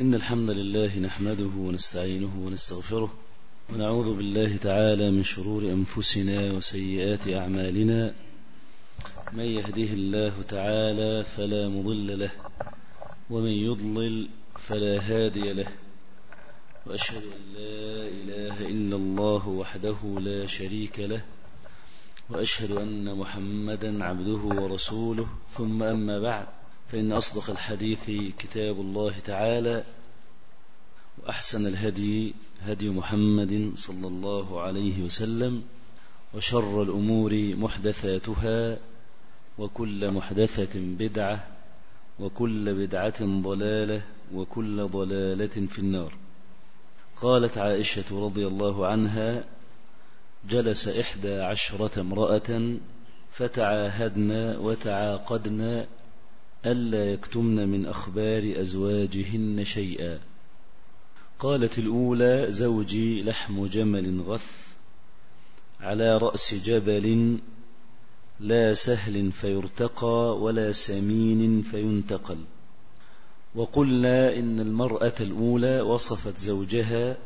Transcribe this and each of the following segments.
إن الحمد لله نحمده ونستعينه ونستغفره ونعوذ بالله تعالى من شرور أنفسنا وسيئات أعمالنا. من يهده الله تعالى فلا مضل له ومن يضلل فلا هادي له. وأشهد أن لا إله إلا الله وحده لا شريك له وأشهد أن محمدا عبده ورسوله. ثم أما بعد فإن أصدق الحديث كتاب الله تعالى وأحسن الهدي هدي محمد صلى الله عليه وسلم وشر الأمور محدثاتها وكل محدثة بدعة وكل بدعة ضلالة وكل ضلالة في النار. قالت عائشة رضي الله عنها جلس إحدى عشرة امرأة فتعاهدنا وتعاقدنا ألا يكتمن من أخبار أزواجهن شيئا. قالت الأولى زوجي لحم جمل غث على رأس جبل لا سهل فيرتقى ولا سمين فينتقل. وقلنا إن المرأة الأولى وصفت زوجها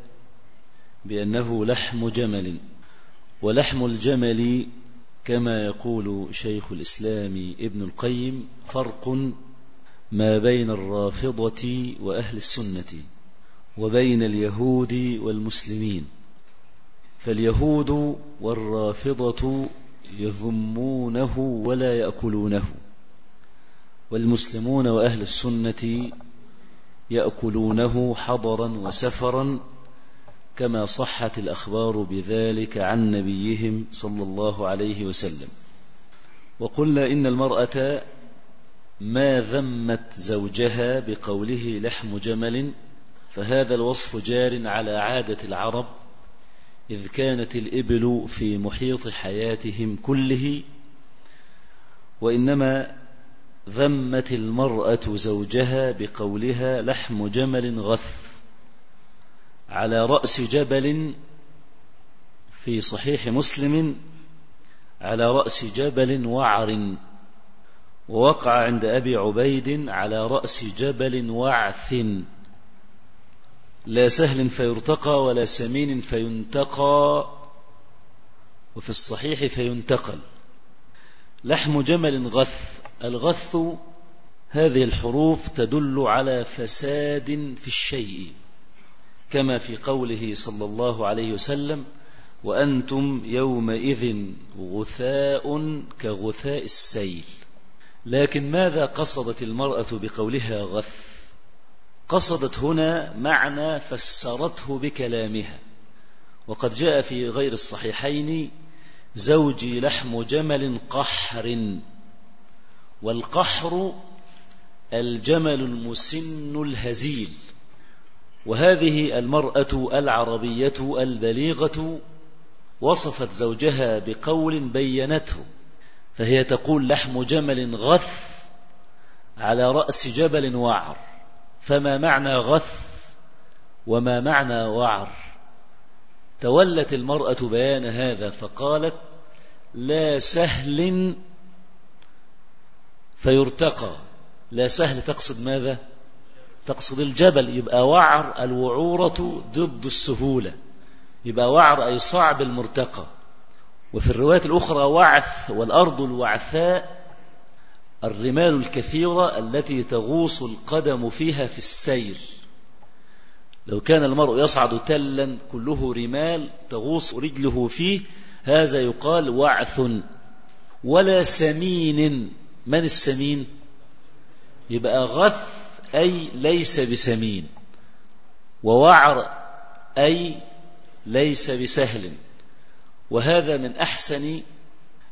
بأنه لحم جمل ولحم الجمل كما يقول شيخ الإسلام ابن القيم فرق ما بين الرافضة وأهل السنة وبين اليهود والمسلمين. فاليهود والرافضة يذمونه ولا يأكلونه والمسلمون وأهل السنة يأكلونه حضرا وسفرا كما صحت الأخبار بذلك عن نبيهم صلى الله عليه وسلم. وقلنا إن المرأة ما ذمت زوجها بقوله لحم جمل فهذا الوصف جار على عادة العرب إذ كانت الإبل في محيط حياتهم كله وإنما ذمت المرأة زوجها بقولها لحم جمل غث. على رأس جبل في صحيح مسلم على رأس جبل وعر ووقع عند أبي عبيد على رأس جبل وعث. لا سهل فيرتقى ولا سمين فينتقى وفي الصحيح فينتقل. لحم جمل غث الغث هذه الحروف تدل على فساد في الشيء. كما في قوله صلى الله عليه وسلم وأنتم يومئذ غثاء كغثاء السيل. لكن ماذا قصدت المرأة بقولها غث؟ قصدت هنا معنى فسرته بكلامها. وقد جاء في غير الصحيحين زوجي لحم جمل قحر. والقحر الجمل المسن الهزيل. وهذه المرأة العربية البليغة وصفت زوجها بقول بينته فهي تقول لحم جمل غث على رأس جبل وعر فما معنى غث وما معنى وعر؟ تولت المرأة بيان هذا فقالت لا سهل فيرتقى. لا سهل تقصد ماذا؟ تقصد الجبل يبقى وعر الوعورة ضد السهولة. يبقى وعر أي صعب المرتقى. وفي الروايات الأخرى وعث والأرض الوعثاء الرمال الكثيرة التي تغوص القدم فيها في السير. لو كان المرء يصعد تلا كله رمال تغوص رجله فيه هذا يقال وعث. ولا سمين من السمين؟ يبقى غث أي ليس بسمين. ووعر أي ليس بسهل. وهذا من أحسن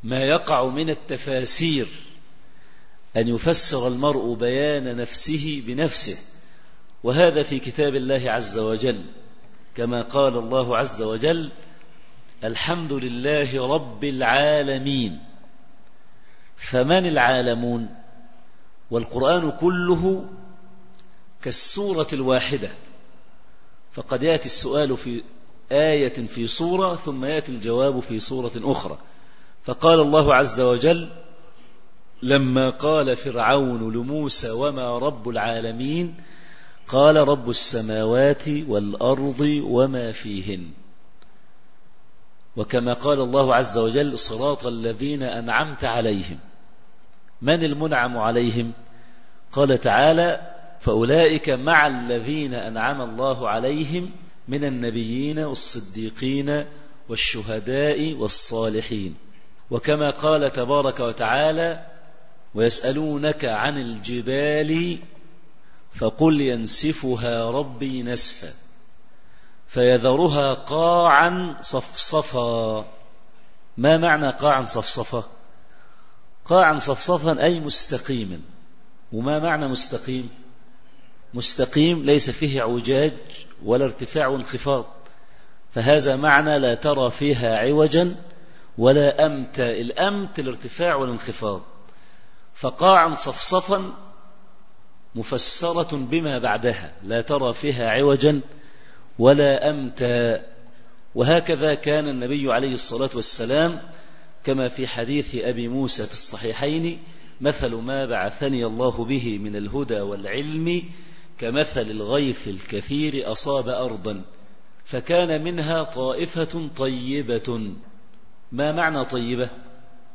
ما يقع من التفاسير. أن يفسر المرء بيان نفسه بنفسه. وهذا في كتاب الله عز وجل. كما قال الله عز وجل الحمد لله رب العالمين. فمن العالمون؟ والقرآن كله كالسورة الواحدة. فقد يأتي السؤال في آية في سورة ثم يأتي الجواب في سورة أخرى. فقال الله عز وجل لما قال فرعون لموسى وما رب العالمين قال رب السماوات والأرض وما فيهن. وكما قال الله عز وجل صراط الذين أنعمت عليهم. من المنعم عليهم؟ قال تعالى فأولئك مع الذين أنعم الله عليهم من النبيين والصديقين والشهداء والصالحين. وكما قال تبارك وتعالى ويسألونك عن الجبال فقل ينسفها ربي نسفا فيذرها قاعا صفصفا. ما معنى قاعا صفصفا؟ قاعا صفصفا أي مستقيما. وما معنى مستقيم؟ مستقيم ليس فيه عوجاج ولا ارتفاع وانخفاض. فهذا معنى لا ترى فيها عوجا ولا أمت الأمت الارتفاع والانخفاض. فقاعا صفصفا مفسرة بما بعدها. لا ترى فيها عوجا ولا أمتا وهكذا كان النبي عليه الصلاة والسلام كما في حديث أبي موسى في الصحيحين مثل ما بعثني الله به من الهدى والعلم كمثل الغيث الكثير أصاب أرضا فكان منها طائفة طيبة. ما معنى طيبة؟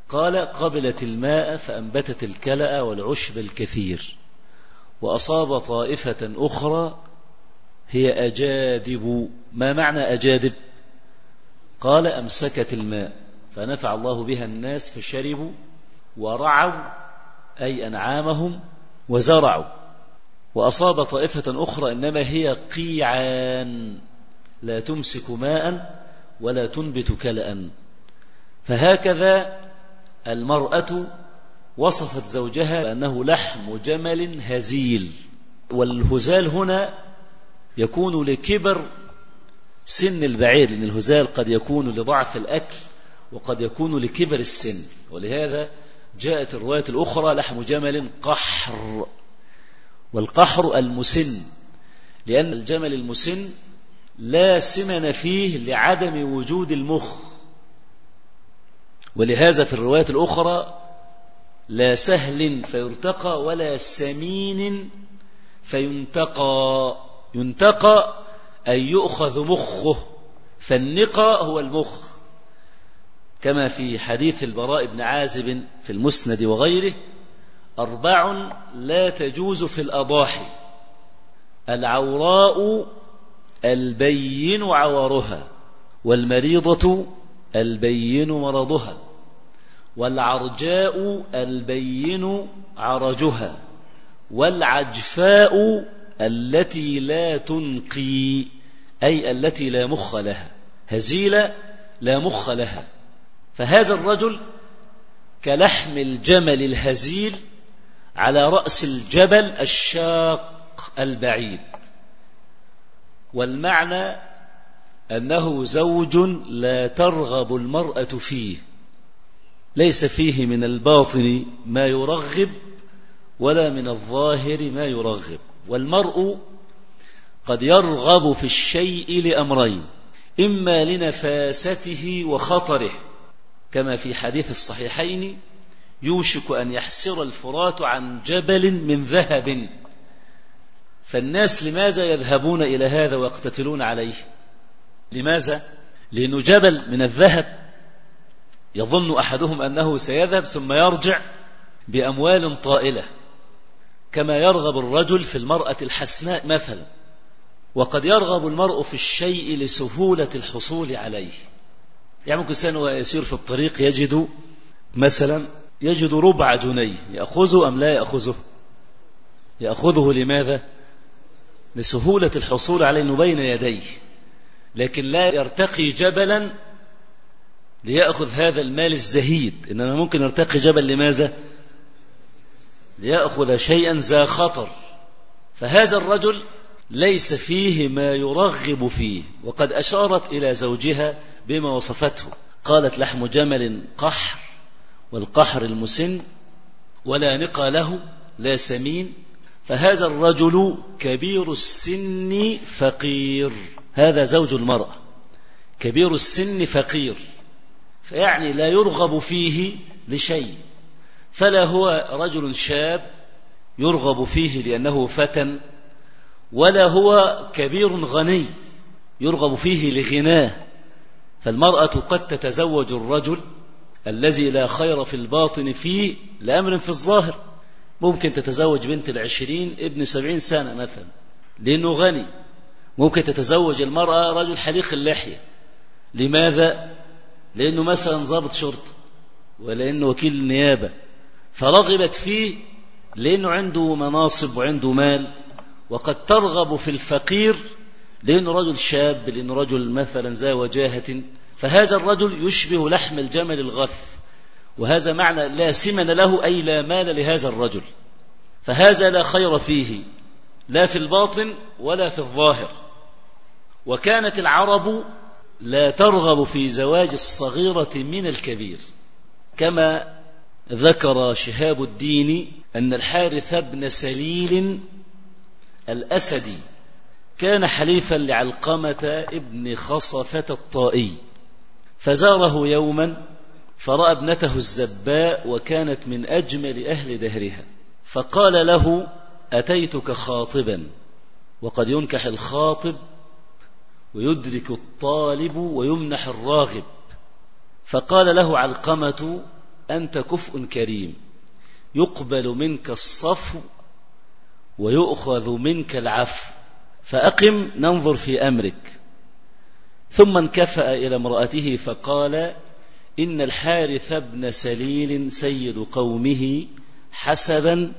قال قبلت الماء فأنبتت الكلأ والعشب الكثير. وأصاب طائفة أخرى هي أجادب. ما معنى أجادب؟ قال أمسكت الماء فنفع الله بها الناس فشربوا ورعوا أي أنعامهم وزرعوا. وأصاب طائفة أخرى إنما هي قيعان لا تمسك ماء ولا تنبت كلأ. فهكذا المرأة وصفت زوجها بأنه لحم جمل هزيل. والهزال هنا يكون لكبر سن البعير لأن الهزال قد يكون لضعف الأكل وقد يكون لكبر السن. ولهذا جاءت الرواية الأخرى لحم جمل قحر. والقحر المسن لأن الجمل المسن لا سمن فيه لعدم وجود المخ. ولهذا في الرواية الأخرى لا سهل فيرتقى ولا سمين فينتقى. ينتقى أي يؤخذ مخه. فالنقى هو المخ. كما في حديث البراء بن عازب في المسند وغيره أربع لا تجوز في الأضاحي. العوراء البين عورها والمريضة البين مرضها والعرجاء البين عرجها والعجفاء التي لا تنقي أي التي لا مخ لها هزيلة لا مخ لها. فهذا الرجل كلحم الجمل الهزيل على رأس الجبل الشاق البعيد. والمعنى أنه زوج لا ترغب المرأة فيه ليس فيه من الباطن ما يرغب ولا من الظاهر ما يرغب. والمرء قد يرغب في الشيء لأمرين إما لنفاسته وخطره كما في حديث الصحيحين يوشك أن يحسر الفرات عن جبل من ذهب. فالناس لماذا يذهبون إلى هذا ويقتتلون عليه؟ لماذا؟ لأنه جبل من الذهب يظن أحدهم أنه سيذهب ثم يرجع بأموال طائلة. كما يرغب الرجل في المرأة الحسناء مثلا وقد يرغب المرء في الشيء لسهولة الحصول عليه. يعني ممكن يسير في الطريق يجد مثلا يجد ربع جنيه يأخذه أم لا يأخذه؟ يأخذه لماذا؟ لسهولة الحصول عليه أنه بين يديه لكن لا يرتقي جبلا ليأخذ هذا المال الزهيد إنما ممكن يرتقي جبل لماذا؟ ليأخذ شيئا ذا خطر. فهذا الرجل ليس فيه ما يرغب فيه وقد أشارت إلى زوجها بما وصفته قالت لحم جمل قحر. والقحر المسن ولا نقى له لا سمين فهذا الرجل كبير السن فقير. هذا زوج المرأة. كبير السن فقير. فيعني لا يرغب فيه لشيء. فلا هو رجل شاب يرغب فيه لأنه فتى ولا هو كبير غني يرغب فيه لغناه. فالمرأة قد تتزوج الرجل الذي لا خير في الباطن فيه لأمر في الظاهر. ممكن تتزوج بنت العشرين ابن سبعين سنة مثلا لأنه غني. ممكن تتزوج المرأة رجل حليق اللحية. لماذا؟ لأنه مثلا ضابط شرطة ولأنه وكيل نيابة فرغبت فيه لأنه عنده مناصب وعنده مال وقد ترغب في الفقير لأنه رجل شاب لأنه رجل مثلا ذا وجاهة. فهذا الرجل يشبه لحم الجمل الغث وهذا معنى لا سمن له أي لا مال لهذا الرجل فهذا لا خير فيه لا في الباطن ولا في الظاهر. وكانت العرب لا ترغب في زواج الصغيرة من الكبير كما ذكر شهاب الدين أن الحارث بن سليل الأسدي كان حليفا لعلقمة ابن خصفة الطائي. فزاره يوما فرأى ابنته الزباء وكانت من أجمل أهل دهرها فقال له أتيتك خاطبا وقد ينكح الخاطب ويدرك الطالب ويمنح الراغب. فقال له علقمة أنت كفء كريم يقبل منك الصفو ويؤخذ منك العفو فأقم ننظر في أمرك. ثم انكفأ إلى امرأته فقال إن الحارث بن سليل سيد قومه حسبا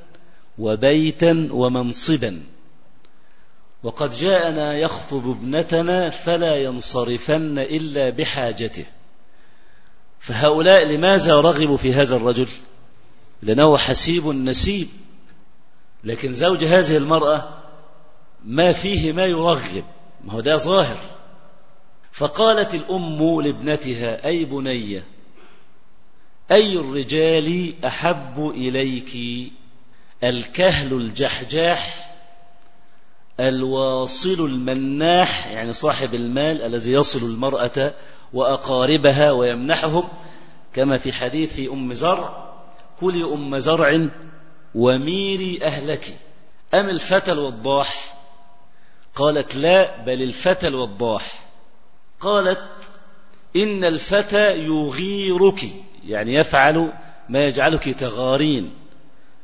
وبيتا ومنصبا. وقد جاءنا يخطب ابنتنا فلا ينصرفن إلا بحاجته. فهؤلاء لماذا رغبوا في هذا الرجل؟ لأنه حسيب نسيب. لكن زوج هذه المرأة ما فيه ما يرغب ما هو ده ظاهر. فقالت الأم لابنتها أي بنية أي الرجال أحب إليك؟ الكهل الجحجاح الواصل المناح يعني صاحب المال الذي يصل المرأة وأقاربها ويمنحهم كما في حديث أم زرع كلي أم زرع وميري أهلك أم الفتى الوضاح؟ قالت لا بل الفتى الوضاح. قالت إن الفتى يغيرك يعني يفعل ما يجعلك تغارين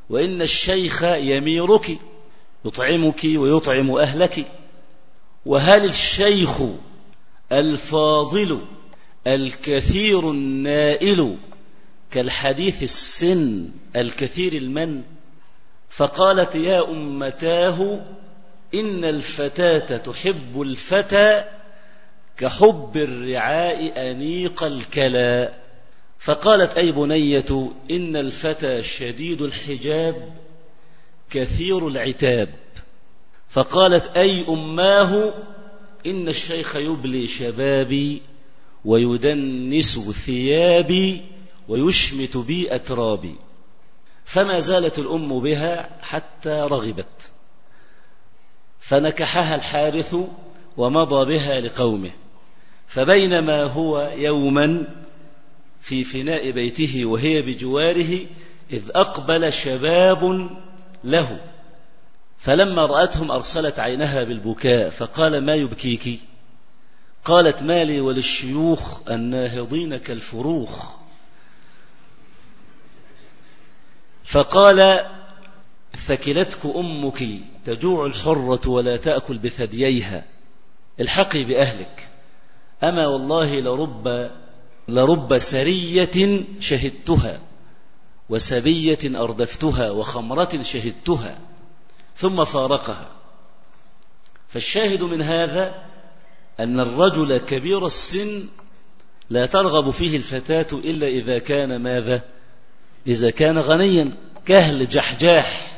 وإن الشيخ يميرك يطعمك ويطعم أهلك وهل الشيخ الفاضل الكثير النائل كالحديث السن الكثير المن؟ فقالت يا أمتاه إن الفتاة تحب الفتى كحب الرعاء أنيق الكلا فقالت أي بنية إن الفتى شديد الحجاب كثير العتاب. فقالت أي أماه إن الشيخ يبلي شبابي ويدنس ثيابي ويشمت بي أترابي. فما زالت الأم بها حتى رغبت. فنكحها الحارث ومضى بها لقومه. فبينما هو يوما في فناء بيته وهي بجواره إذ أقبل شباب له. فلما رأتهم أرسلت عينها بالبكاء فقال ما يبكيك؟ قالت مالي وللشيوخ الناهضين كالفروخ. فقال ثكلتك أمك تجوع الحرة ولا تأكل بثدييها الحقي بأهلك. أما والله لرب لرب سرية شهدتها وسبية أردفتها وخمرة شهدتها ثم فارقها. فالشاهد من هذا أن الرجل كبير السن لا ترغب فيه الفتاة إلا إذا كان ماذا؟ إذا كان غنيا كهل جحجاح.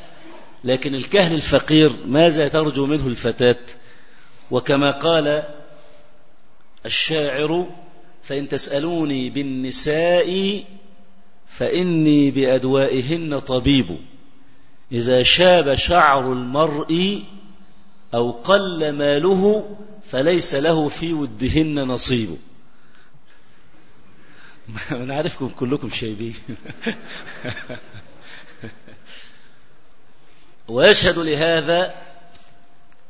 لكن الكهل الفقير ماذا ترجو منه الفتاة؟ وكما قال الشاعر فإن تسألوني بالنساء فإني بأدوائهن طبيب. إذا شاب شعر المرء أو قل ماله فليس له في ودهن نصيب. أنا عارفكم كلكم شايبين. ويشهد لهذا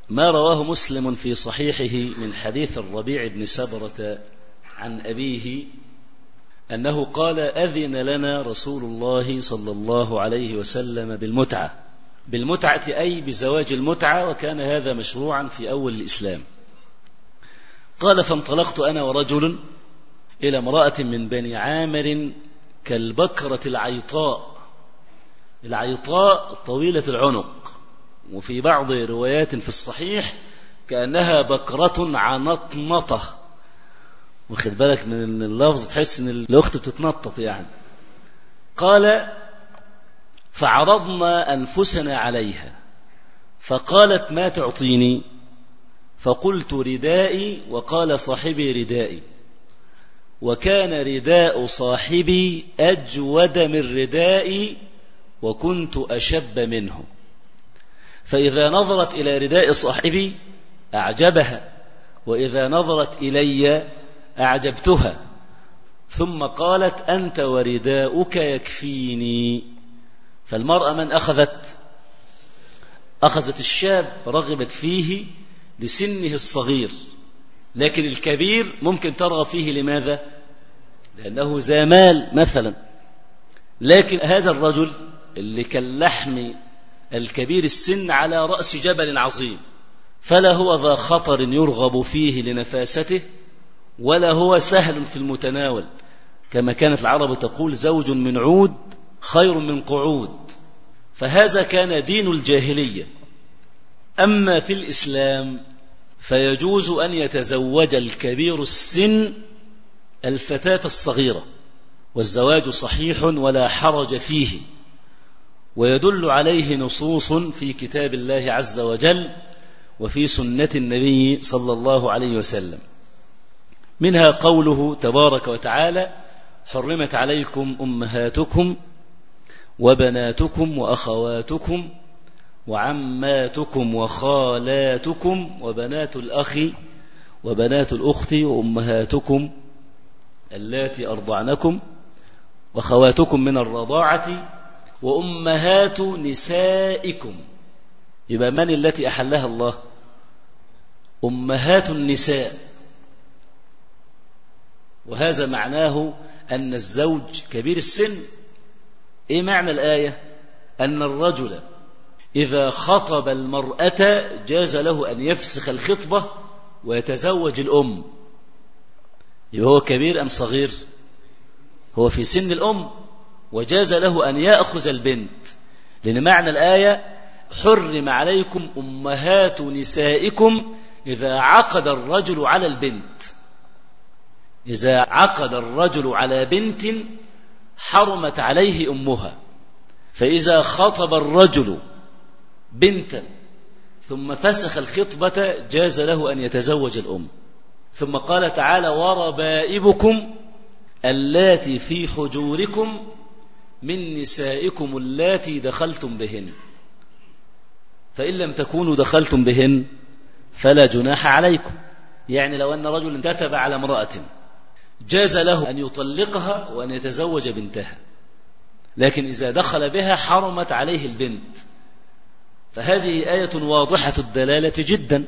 ما رواه مسلم في صحيحه من حديث الربيع بن سبرة عن أبيه أنه قال أذن لنا رسول الله صلى الله عليه وسلم بالمتعة. بالمتعة أي بزواج المتعة وكان هذا مشروعا في أول الإسلام. قال فانطلقت أنا ورجل إلى امرأة من بني عامر كالبكرة العيطاء. العيطاء طويلة العنق. وفي بعض روايات في الصحيح كأنها بكرة عنطنطة واخد بالك من اللفظ؟ تحس إن الأخت بتتنطط يعني. قال فعرضنا أنفسنا عليها. فقالت ما تعطيني؟ فقلت ردائي. وقال صاحبي ردائي. وكان رداء صاحبي أجود من ردائي وكنت أشب منه. فإذا نظرت إلى رداء صاحبي أعجبها وإذا نظرت إلي أعجبتها. ثم قالت أنت ورداؤك يكفيني. فالمرأة من أخذت أخذت الشاب رغبت فيه لسنه الصغير لكن الكبير ممكن ترغب فيه لماذا؟ لأنه زامال مثلا. لكن هذا الرجل اللي كاللحم الكبير السن على رأس جبل عظيم فلا هو ذا خطر يرغب فيه لنفاسته ولا هو سهل في المتناول. كما كانت العرب تقول زوج من عود خير من قعود. فهذا كان دين الجاهلية. أما في الإسلام فيجوز أن يتزوج الكبير السن الفتاة الصغيرة والزواج صحيح ولا حرج فيه. ويدل عليه نصوص في كتاب الله عز وجل وفي سنة النبي صلى الله عليه وسلم. منها قوله تبارك وتعالى حرمت عليكم أمهاتكم وبناتكم وأخواتكم وعماتكم وخالاتكم وبنات الأخ وبنات الأخت وأمهاتكم اللاتي أرضعنكم وخواتكم من الرضاعة وأمهات نسائكم. يبقى من التي أحلها الله؟ أمهات النساء. وهذا معناه أن الزوج كبير السن. إيه معنى الآية؟ أن الرجل إذا خطب المرأة جاز له أن يفسخ الخطبة ويتزوج الأم. يبقى هو كبير أم صغير؟ هو في سن الأم. وجاز له أن يأخذ البنت. لأن معنى الآية حرم عليكم أمهات نسائكم إذا عقد الرجل على البنت. إذا عقد الرجل على بنت حرمت عليه أمها. فإذا خطب الرجل بنتا ثم فسخ الخطبة جاز له أن يتزوج الأم. ثم قال تعالى وربائبكم اللاتي في حجوركم من نسائكم اللاتي دخلتم بهن. فإن لم تكونوا دخلتم بهن فلا جناح عليكم. يعني لو أن رجل كتب على امرأة جاز له أن يطلقها وأن يتزوج بنتها. لكن إذا دخل بها حرمت عليه البنت. فهذه آية واضحة الدلالة جدا.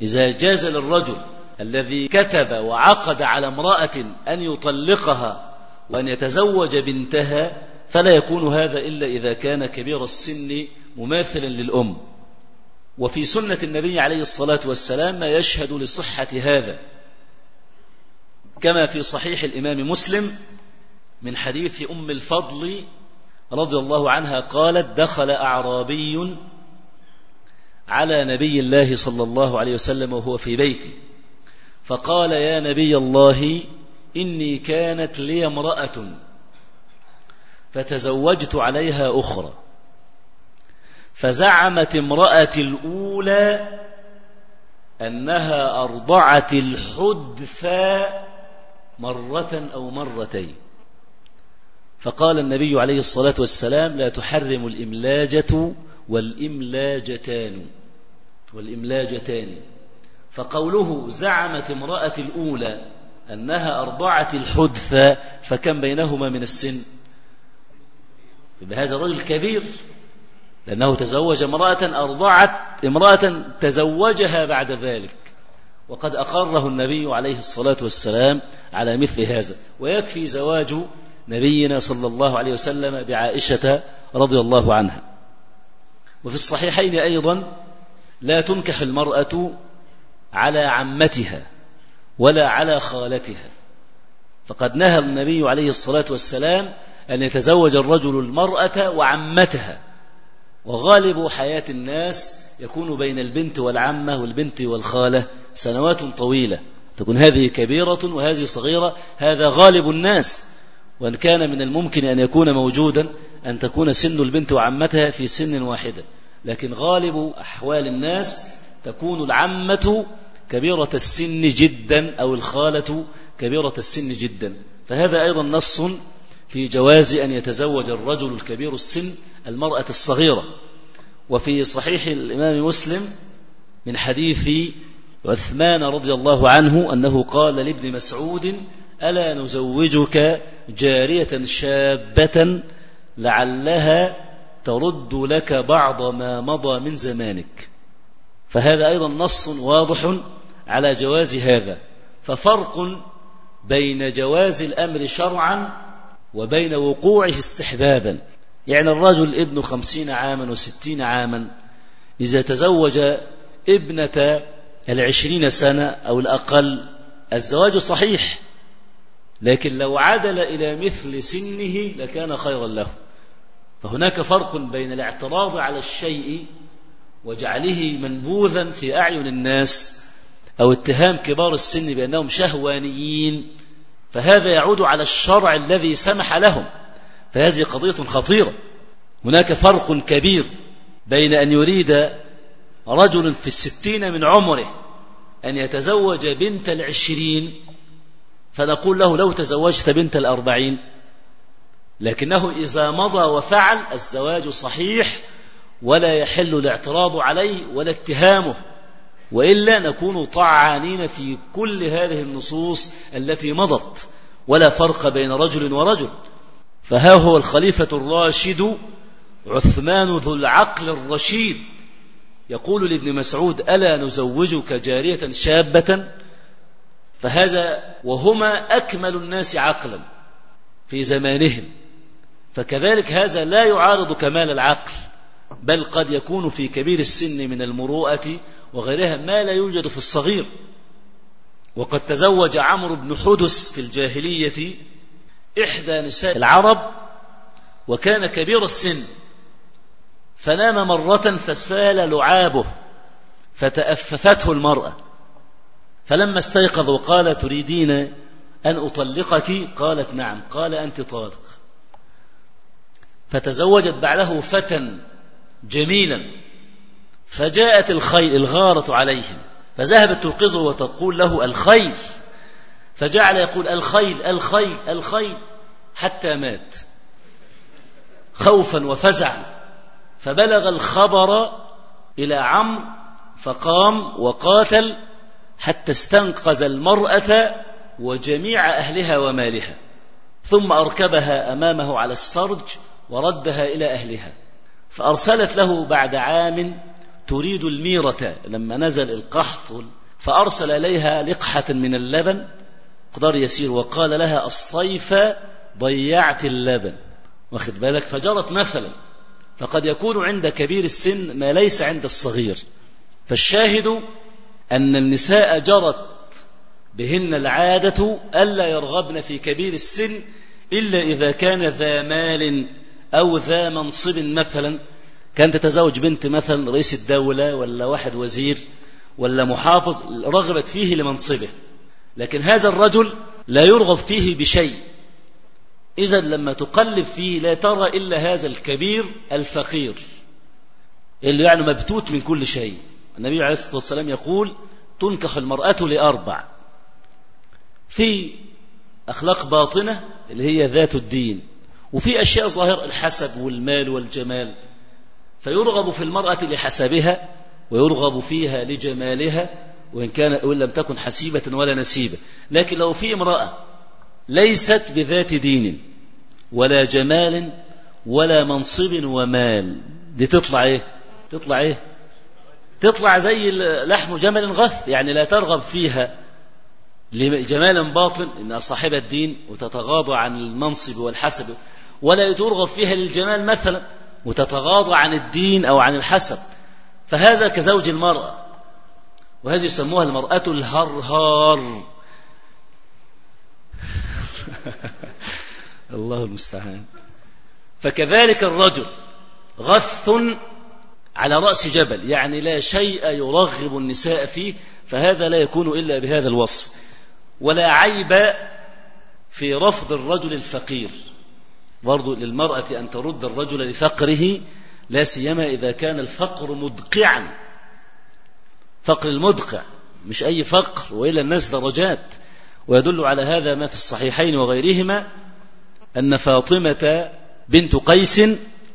إذا جاز للرجل الذي كتب وعقد على امرأة أن يطلقها وأن يتزوج بنتها فلا يكون هذا إلا إذا كان كبير السن مماثلا للأم. وفي سنة النبي عليه الصلاة والسلام ما يشهد لصحة هذا. كما في صحيح الإمام مسلم من حديث أم الفضل رضي الله عنها قالت دخل أعرابي على نبي الله صلى الله عليه وسلم وهو في بيتي. فقال يا نبي الله إني كانت لي امرأة فتزوجت عليها أخرى. فزعمت امرأة الأولى أنها أرضعت الحدثى مرة أو مرتين. فقال النبي عليه الصلاة والسلام لا تحرم الإملاجة والإملاجتان. والإملاجتان. فقوله زعمت امرأة الأولى أنها أرضعت الحدث فكم بينهما من السن؟ بهذا الرجل كبير لأنه تزوج امرأة أرضعت امرأة تزوجها بعد ذلك وقد أقره النبي عليه الصلاة والسلام على مثل هذا. ويكفي زواج نبينا صلى الله عليه وسلم بعائشة رضي الله عنها. وفي الصحيحين أيضا لا تنكح المرأة على عمتها. ولا على خالتها. فقد نهى النبي عليه الصلاة والسلام أن يتزوج الرجل المرأة وعمتها. وغالب حياة الناس يكون بين البنت والعمة والبنت والخالة سنوات طويلة. تكون هذه كبيرة وهذه صغيرة. هذا غالب الناس. وإن كان من الممكن أن يكون موجودا أن تكون سن البنت وعمتها في سن واحدة. لكن غالب أحوال الناس تكون العمة كبيرة السن جدا أو الخالة كبيرة السن جدا. فهذا أيضا نص في جواز أن يتزوج الرجل الكبير السن المرأة الصغيرة. وفي صحيح الإمام مسلم من حديث عثمان رضي الله عنه أنه قال لابن مسعود ألا نزوجك جارية شابة لعلها ترد لك بعض ما مضى من زمانك. فهذا أيضا نص واضح على جواز هذا. ففرق بين جواز الأمر شرعا وبين وقوعه استحبابا. يعني الرجل ابن خمسين عاما وستين عاما إذا تزوج ابنة العشرين سنة أو الأقل الزواج صحيح لكن لو عدل إلى مثل سنه لكان خيرا له. فهناك فرق بين الاعتراض على الشيء وجعله منبوذا في أعين الناس أو اتهام كبار السن بأنهم شهوانيين فهذا يعود على الشرع الذي سمح لهم فهذه قضية خطيرة. هناك فرق كبير بين أن يريد رجل في الستين من عمره أن يتزوج بنت العشرين فنقول له لو تزوجت بنت الأربعين لكنه إذا مضى وفعل الزواج صحيح ولا يحل الاعتراض عليه ولا اتهامه. وإلا نكون طعانين في كل هذه النصوص التي مضت ولا فرق بين رجل ورجل. فها هو الخليفة الراشد عثمان ذو العقل الرشيد. يقول لابن مسعود ألا نزوجك جارية شابة؟ فهذا وهما أكمل الناس عقلا في زمانهم. فكذلك هذا لا يعارض كمال العقل. بل قد يكون في كبير السن من المروءة وغيرها ما لا يوجد في الصغير. وقد تزوج عمرو بن حدس في الجاهلية إحدى نساء العرب وكان كبير السن. فنام مرة فسال لعابه فتأففته المرأة. فلما استيقظ وقال تريدين أن أطلقك؟ قالت نعم. قال أنت طالق. فتزوجت بعده فتى جميلا. فجاءت الخيل الغارة عليهم. فذهبت توقظه وتقول له الخيل. فجعل يقول الخيل الخيل الخيل. حتى مات. خوفا وفزعا. فبلغ الخبر إلى عمرو فقام وقاتل حتى استنقذ المرأة وجميع أهلها ومالها. ثم أركبها أمامه على السرج وردها إلى أهلها. فأرسلت له بعد عام تريد الميرة لما نزل القحط فأرسل إليها لقحة من اللبن قدر يسير وقال لها الصيف ضيعت اللبن. واخد بالك؟ فجرت مثلا. فقد يكون عند كبير السن ما ليس عند الصغير. فالشاهد أن النساء جرت بهن العادة ألا يرغبن في كبير السن إلا إذا كان ذا مال أو ذا منصب مثلا كان تتزوج بنت مثلا رئيس الدولة ولا واحد وزير ولا محافظ رغبت فيه لمنصبه. لكن هذا الرجل لا يرغب فيه بشيء. إذا لما تقلب فيه لا ترى إلا هذا الكبير الفقير اللي يعني مبتوت من كل شيء. النبي عليه الصلاة والسلام يقول تنكح المرأة لأربع. في أخلاق باطنة اللي هي ذات الدين. وفي أشياء ظاهرة الحسب والمال والجمال. فيرغب في المرأة لحسبها ويرغب فيها لجمالها وإن, كان وإن لم تكن حسيبة ولا نسيبة. لكن لو في امرأة ليست بذات دين ولا جمال ولا منصب ومال دي تطلع إيه؟ تطلع إيه؟ تطلع زي لحم جمل غث يعني لا ترغب فيها لجمال باطل إنها صاحبة الدين وتتغاضى عن المنصب والحسب. ولا ترغب فيها للجمال مثلا وتتغاضى عن الدين أو عن الحسب فهذا كزوج المرأة وهذه يسموها المرأة الهرهار. الله المستعان. فكذلك الرجل غث على رأس جبل يعني لا شيء يرغب النساء فيه فهذا لا يكون إلا بهذا الوصف. ولا عيب في رفض الرجل الفقير. برضو للمرأة أن ترد الرجل لفقره لا سيما إذا كان الفقر مدقعا. فقر المدقع مش أي فقر وإلى الناس درجات. ويدل على هذا ما في الصحيحين وغيرهما أن فاطمة بنت قيس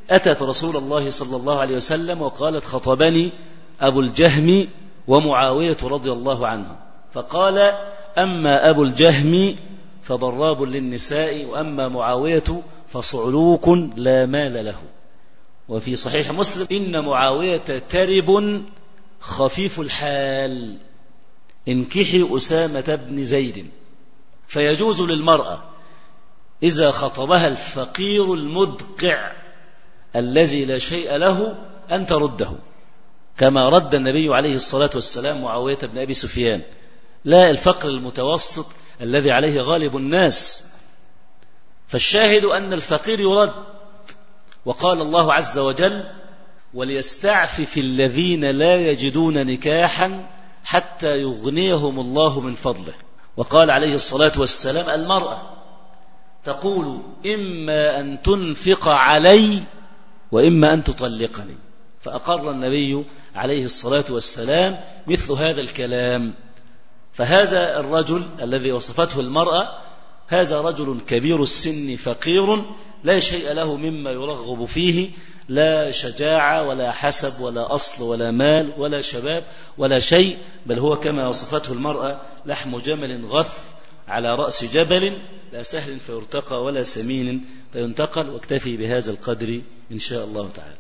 أتت رسول الله صلى الله عليه وسلم وقالت خطبني أبو الجهم ومعاوية رضي الله عنه. فقال أما أبو الجهم فضراب للنساء وأما معاوية فصعلوك لا مال له. وفي صحيح مسلم إن معاوية ترب خفيف الحال. انكحي أسامة بن زيد. فيجوز للمرأة إذا خطبها الفقير المدقع الذي لا شيء له أن ترده. كما رد النبي عليه الصلاة والسلام معاوية بن أبي سفيان لا الفقر المتوسط الذي عليه غالب الناس فالشاهد أن الفقير يرد وقال الله عز وجل وليستعفف الذين لا يجدون نكاحا حتى يغنيهم الله من فضله. وقال عليه الصلاة والسلام المرأة تقول إما أن تنفق علي وإما أن تطلقني. فأقر النبي عليه الصلاة والسلام مثل هذا الكلام. فهذا الرجل الذي وصفته المرأة هذا رجل كبير السن فقير لا شيء له مما يرغب فيه لا شجاعة ولا حسب ولا أصل ولا مال ولا شباب ولا شيء بل هو كما وصفته المرأة لحم جمل غث على رأس جبل لا سهل فيرتقى ولا سمين فينتقل واكتفي بهذا القدر إن شاء الله تعالى.